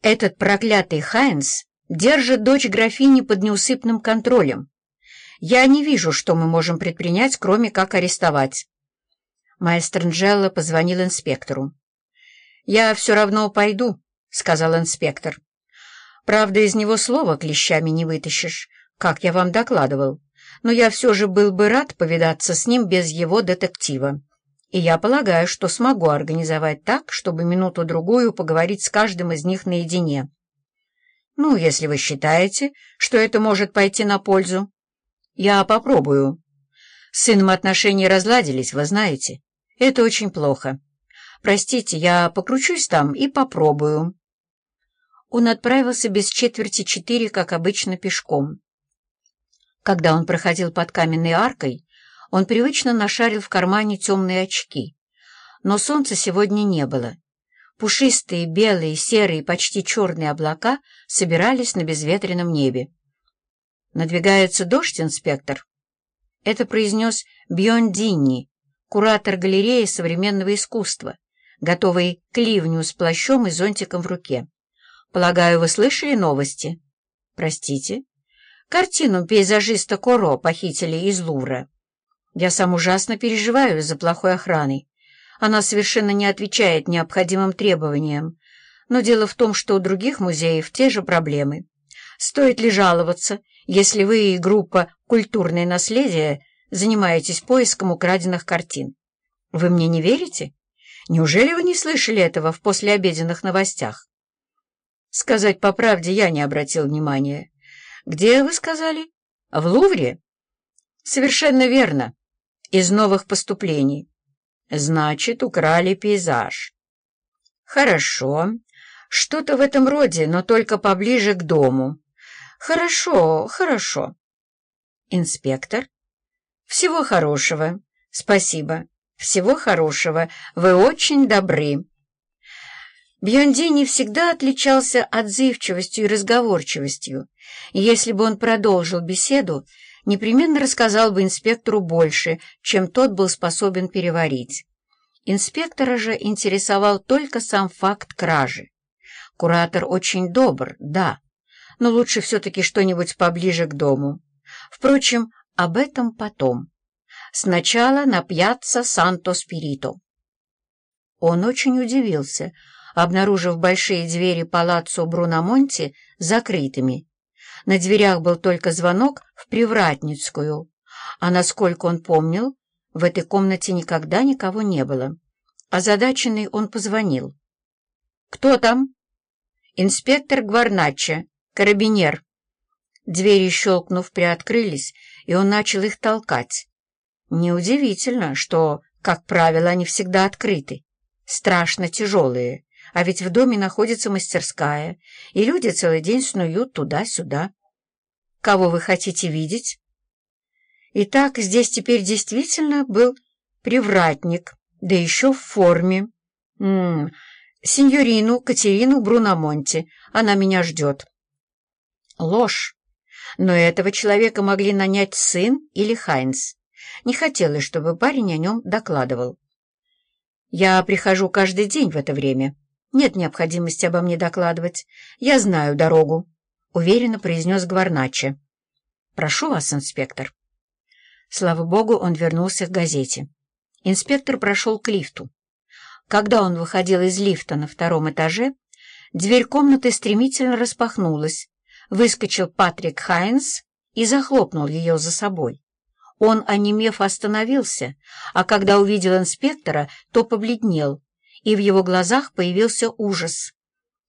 Этот проклятый Хайнс держит дочь графини под неусыпным контролем. Я не вижу, что мы можем предпринять, кроме как арестовать. Маэстро Нджелло позвонил инспектору. «Я все равно пойду», — сказал инспектор. «Правда, из него слова клещами не вытащишь, как я вам докладывал, но я все же был бы рад повидаться с ним без его детектива. И я полагаю, что смогу организовать так, чтобы минуту-другую поговорить с каждым из них наедине. Ну, если вы считаете, что это может пойти на пользу. Я попробую. С сыном отношения разладились, вы знаете. Это очень плохо. Простите, я покручусь там и попробую. Он отправился без четверти четыре, как обычно, пешком. Когда он проходил под каменной аркой, он привычно нашарил в кармане темные очки. Но солнца сегодня не было. Пушистые, белые, серые, почти черные облака собирались на безветренном небе. «Надвигается дождь, инспектор?» Это произнес Бьон Динни, куратор галереи современного искусства, готовый к ливню с плащом и зонтиком в руке. «Полагаю, вы слышали новости?» «Простите?» «Картину пейзажиста Коро похитили из Лувра. Я сам ужасно переживаю из-за плохой охраны. Она совершенно не отвечает необходимым требованиям. Но дело в том, что у других музеев те же проблемы. Стоит ли жаловаться, если вы и группа «Культурное наследие» занимаетесь поиском украденных картин? Вы мне не верите? Неужели вы не слышали этого в послеобеденных новостях? Сказать по правде я не обратил внимания. Где вы сказали? В Лувре? Совершенно верно. Из новых поступлений. Значит, украли пейзаж. Хорошо. Что-то в этом роде, но только поближе к дому. Хорошо, хорошо. Инспектор? Всего хорошего. Спасибо. Всего хорошего. Вы очень добры. Бьондини всегда отличался отзывчивостью и разговорчивостью. Если бы он продолжил беседу, непременно рассказал бы инспектору больше, чем тот был способен переварить. Инспектора же интересовал только сам факт кражи. Куратор очень добр, да, но лучше все-таки что-нибудь поближе к дому. Впрочем, об этом потом. Сначала на пьяцца Санто-Спирито. Он очень удивился, обнаружив большие двери палаццо Бруномонти закрытыми. На дверях был только звонок в Привратницкую, а, насколько он помнил, в этой комнате никогда никого не было. Озадаченный он позвонил. «Кто там?» «Инспектор Гварначчо, карабинер». Двери, щелкнув, приоткрылись, и он начал их толкать. Неудивительно, что, как правило, они всегда открыты, страшно тяжелые, а ведь в доме находится мастерская, и люди целый день снуют туда-сюда. Кого вы хотите видеть? Итак, здесь теперь действительно был привратник, да еще в форме. М -м, сеньорину Катерину Бруномонти, она меня ждет. Ложь. Но этого человека могли нанять сын или Хайнс. Не хотелось, чтобы парень о нем докладывал. Я прихожу каждый день в это время. «Нет необходимости обо мне докладывать. Я знаю дорогу», — уверенно произнес Гварначе. «Прошу вас, инспектор». Слава богу, он вернулся к газете. Инспектор прошел к лифту. Когда он выходил из лифта на втором этаже, дверь комнаты стремительно распахнулась. Выскочил Патрик Хайнс и захлопнул ее за собой. Он, онемев, остановился, а когда увидел инспектора, то побледнел, и в его глазах появился ужас.